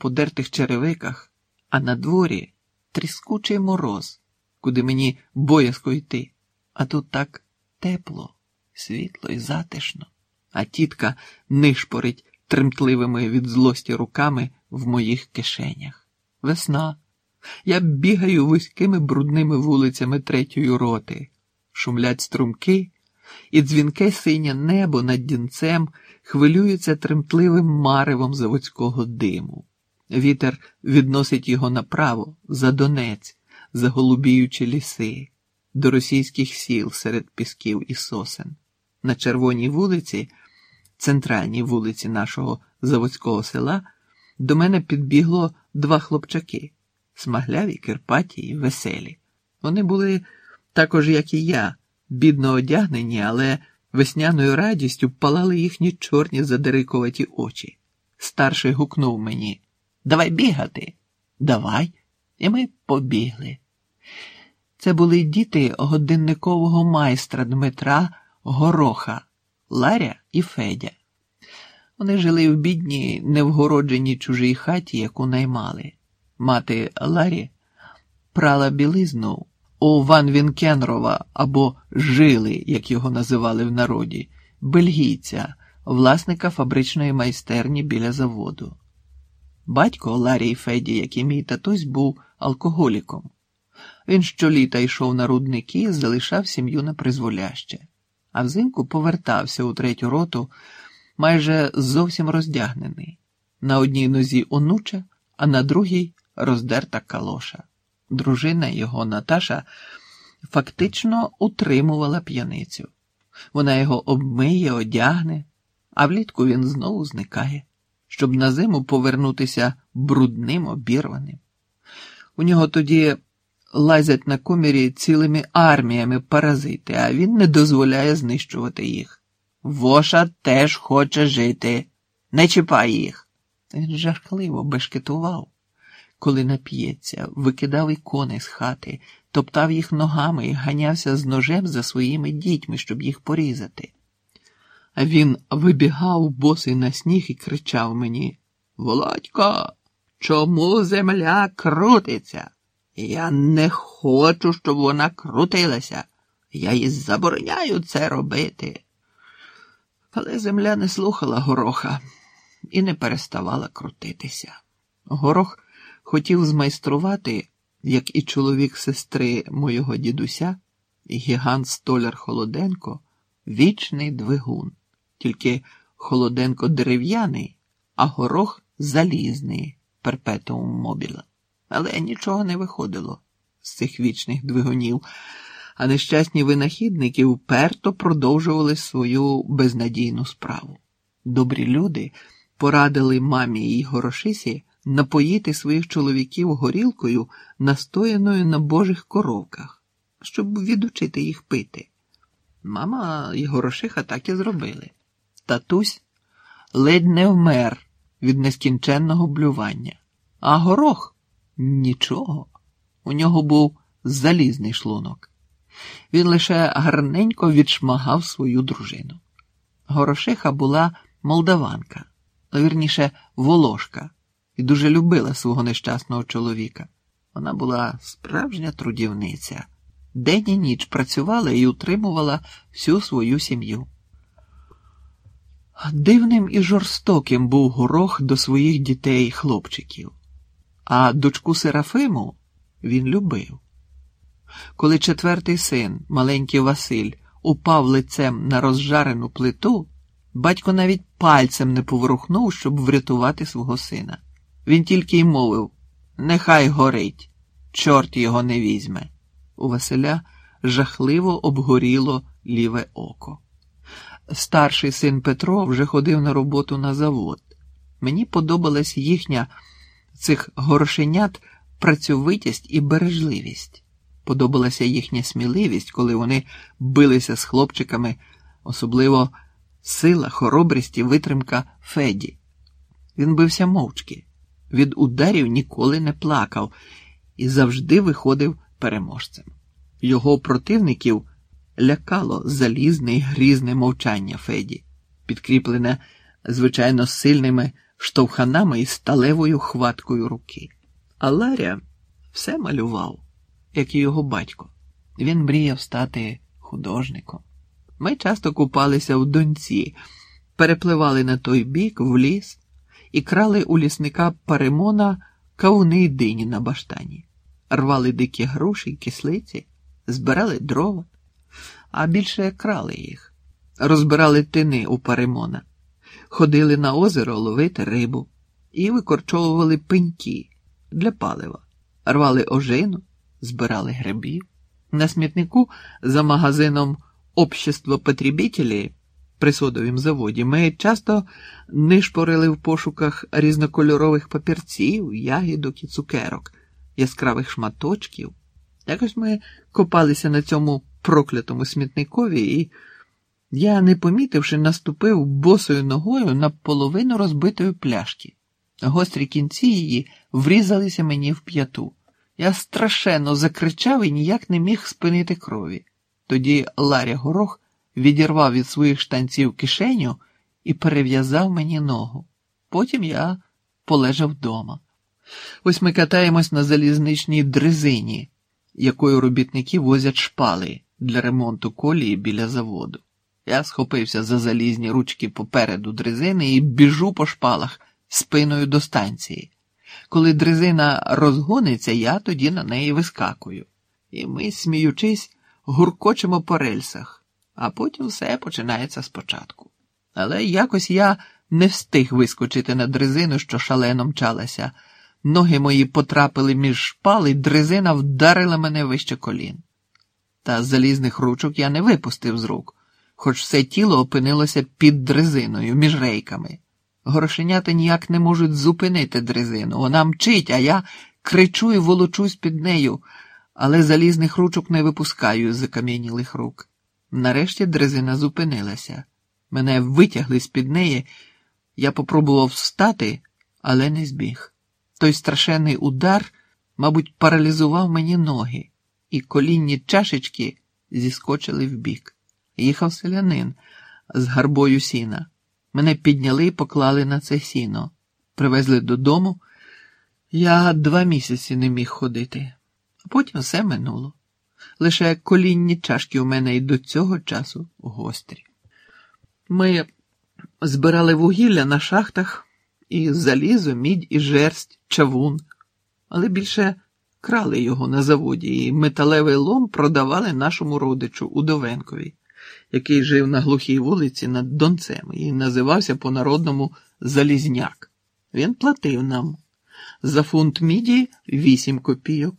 подертих черевиках, а на дворі тріскучий мороз, куди мені боязко йти. А тут так тепло, світло і затишно, а тітка нишпорить тремтливими від злості руками в моїх кишенях. Весна. Я бігаю вузькими брудними вулицями третьої роти, шумлять струмки, і дзвінке синє небо над дінцем хвилюється тремтливим маревом заводського диму. Вітер відносить його направо, за Донець, заголубіючи ліси, до російських сіл серед пісків і сосен. На червоній вулиці, центральній вулиці нашого заводського села, до мене підбігло два хлопчаки смагляві, кирпаті і веселі. Вони були також, як і я, бідно одягнені, але весняною радістю палали їхні чорні задирикуваті очі. Старший гукнув мені Давай бігати. Давай. І ми побігли. Це були діти годинникового майстра Дмитра Гороха, Ларя і Федя. Вони жили в бідній, невгородженій чужій хаті, яку наймали. Мати Ларі прала білизну у Ван Вінкенрова або жили, як його називали в народі, бельгійця, власника фабричної майстерні біля заводу. Батько Ларі і Феді, як і мій татусь, був алкоголіком. Він щоліта йшов на рудники і залишав сім'ю на призволяще, а взимку повертався у третю роту майже зовсім роздягнений. На одній нозі онуча, а на другій роздерта калоша. Дружина його Наташа фактично утримувала п'яницю. Вона його обмиє, одягне, а влітку він знову зникає, щоб на зиму повернутися брудним, обірваним. У нього тоді лазять на комірі цілими арміями паразити, а він не дозволяє знищувати їх. Воша теж хоче жити, не чіпай їх. Він жахливо бешкетував коли нап'ється, викидав ікони з хати, топтав їх ногами і ганявся з ножем за своїми дітьми, щоб їх порізати. А він вибігав босий на сніг і кричав мені Володько, чому земля крутиться? Я не хочу, щоб вона крутилася. Я їй забороняю це робити. Але земля не слухала гороха і не переставала крутитися. Горох хотів змайструвати, як і чоловік сестри моєго дідуся, гігант столяр Холоденко, вічний двигун, тільки Холоденко дерев'яний, а горох залізний перпетуум мобіла. Але нічого не виходило з цих вічних двигунів, а нещасні винахідники вперто продовжували свою безнадійну справу. Добрі люди порадили мамі і горошисі напоїти своїх чоловіків горілкою, настояною на божих коровках, щоб відучити їх пити. Мама і Горошиха так і зробили. Татусь ледь не вмер від нескінченного блювання, а горох нічого. У нього був залізний шлунок. Він лише гарненько відшмагав свою дружину. Горошиха була молдаванка, вірніше, волошка і дуже любила свого нещасного чоловіка. Вона була справжня трудівниця, день і ніч працювала і утримувала всю свою сім'ю. Дивним і жорстоким був горох до своїх дітей хлопчиків, а дочку Серафиму він любив. Коли четвертий син, маленький Василь, упав лицем на розжарену плиту, батько навіть пальцем не поворухнув, щоб врятувати свого сина. Він тільки й мовив нехай горить, чорт його не візьме. У Василя жахливо обгоріло ліве око. Старший син Петро вже ходив на роботу на завод. Мені подобалась їхня цих горошенят працьовитість і бережливість. Подобалася їхня сміливість, коли вони билися з хлопчиками, особливо сила, хоробрість і витримка Феді. Він бився мовчки від ударів ніколи не плакав і завжди виходив переможцем. Його противників лякало залізне й грізне мовчання Феді, підкріплене, звичайно, сильними штовханами і сталевою хваткою руки. А Ларя все малював, як і його батько. Він мріяв стати художником. Ми часто купалися в донці, перепливали на той бік в ліс і крали у лісника Паримона кавуни й дині на баштані, рвали дикі груші й кислиці, збирали дрова, а більше крали їх, розбирали тини у Паримона, ходили на озеро ловити рибу і викорчовували пеньки для палива, рвали ожину, збирали грибів. На смітнику за магазином Общество потребителей при содовім заводі ми часто нишпорили в пошуках різнокольорових папірців, ягідок і цукерок, яскравих шматочків. Якось ми копалися на цьому проклятому смітникові, і я, не помітивши, наступив босою ногою на половину розбитої пляшки. Гострі кінці її врізалися мені в п'яту. Я страшенно закричав і ніяк не міг спинити крові. Тоді Ларя Горох відірвав від своїх штанців кишеню і перев'язав мені ногу. Потім я полежав вдома. Ось ми катаємось на залізничній дрезині, якою робітники возять шпали для ремонту колії біля заводу. Я схопився за залізні ручки попереду дрезини і біжу по шпалах спиною до станції. Коли дрезина розгониться, я тоді на неї вискакую. І ми, сміючись, гуркочемо по рельсах, а потім все починається спочатку. Але якось я не встиг вискочити на дрезину, що шалено мчалася. Ноги мої потрапили між шпал, і дрезина вдарила мене вище колін. Та залізних ручок я не випустив з рук, хоч все тіло опинилося під дрезиною, між рейками. Горошенята ніяк не можуть зупинити дрезину. Вона мчить, а я кричу і волочусь під нею, але залізних ручок не випускаю з закам'янілих рук. Нарешті дрезина зупинилася. Мене витягли з під неї. Я попробував встати, але не збіг. Той страшенний удар, мабуть, паралізував мені ноги, і колінні чашечки зіскочили вбік. Їхав селянин з гарбою сіна. Мене підняли і поклали на це сіно. Привезли додому. Я два місяці не міг ходити, а потім все минуло. Лише колінні чашки у мене і до цього часу гострі. Ми збирали вугілля на шахтах і залізо, мідь і жерсть, чавун, але більше крали його на заводі, і металевий лом продавали нашому родичу Удовенкові який жив на глухій вулиці над Донцем і називався по-народному Залізняк. Він платив нам за фунт міді вісім копійок,